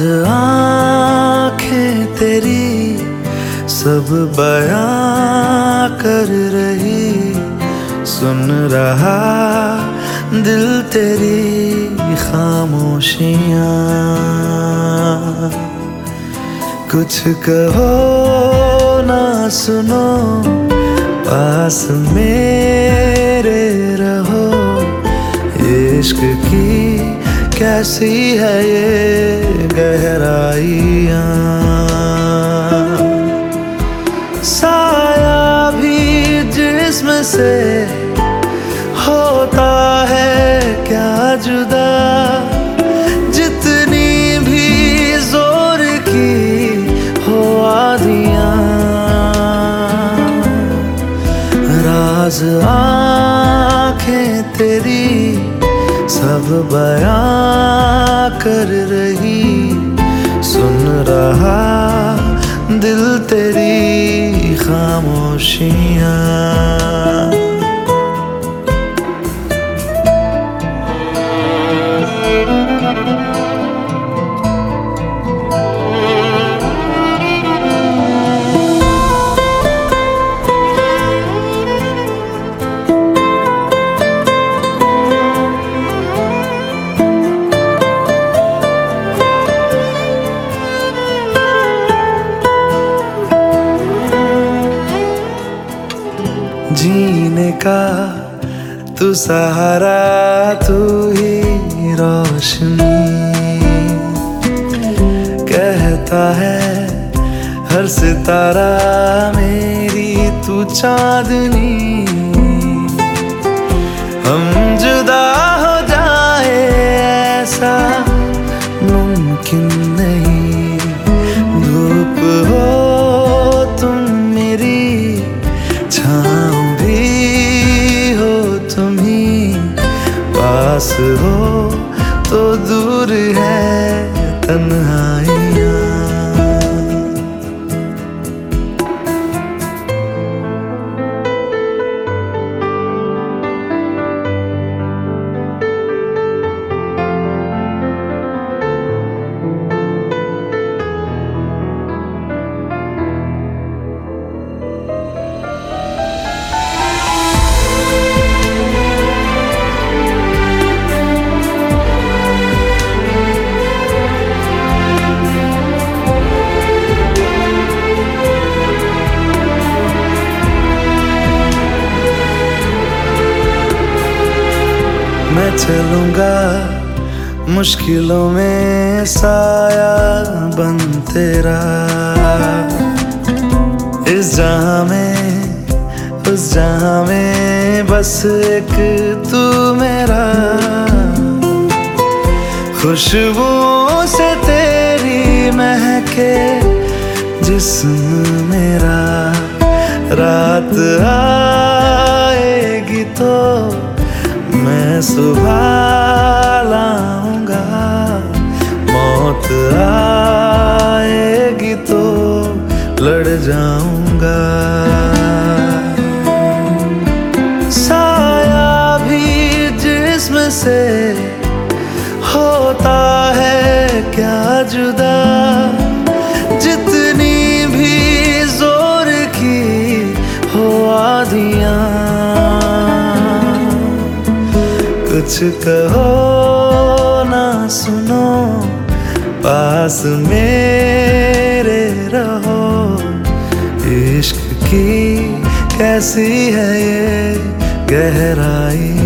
राज आँखें तेरी सब बयां कर रही। सुन रहा दिल तेरी खामोशियाँ। कुछ कहो ना सुनो, पास मेरे रहो। इश्क की कैसी है ये? सब बया कर रही। सुन रहा दिल तेरी खामोशियाँ। जीने का तू सहारा, तू ही रोशनी। कहता है, हर सितारा मेरी तू चांदनी। हम जुदा हो जाए ऐसा मुमकिन नहीं। पास हो तो दूर है तन्हाइयाँ। मैं चलूँगा। मुश्किलों में साया बन तेरा। इस जहाँ में, उस जहाँ में बस एक तू मेरा। खुशबुओं से तेरी महके जिस्म मेरा। रात आएगी सुबह लाऊँगा मौत आएगी तो लड़ जाऊँगा। साया भी जिस्म से होता है क्या जुदा? कुछ कहो ना सुनो पास मेरे रहो। इश्क की कैसी है ये गहराइयाँ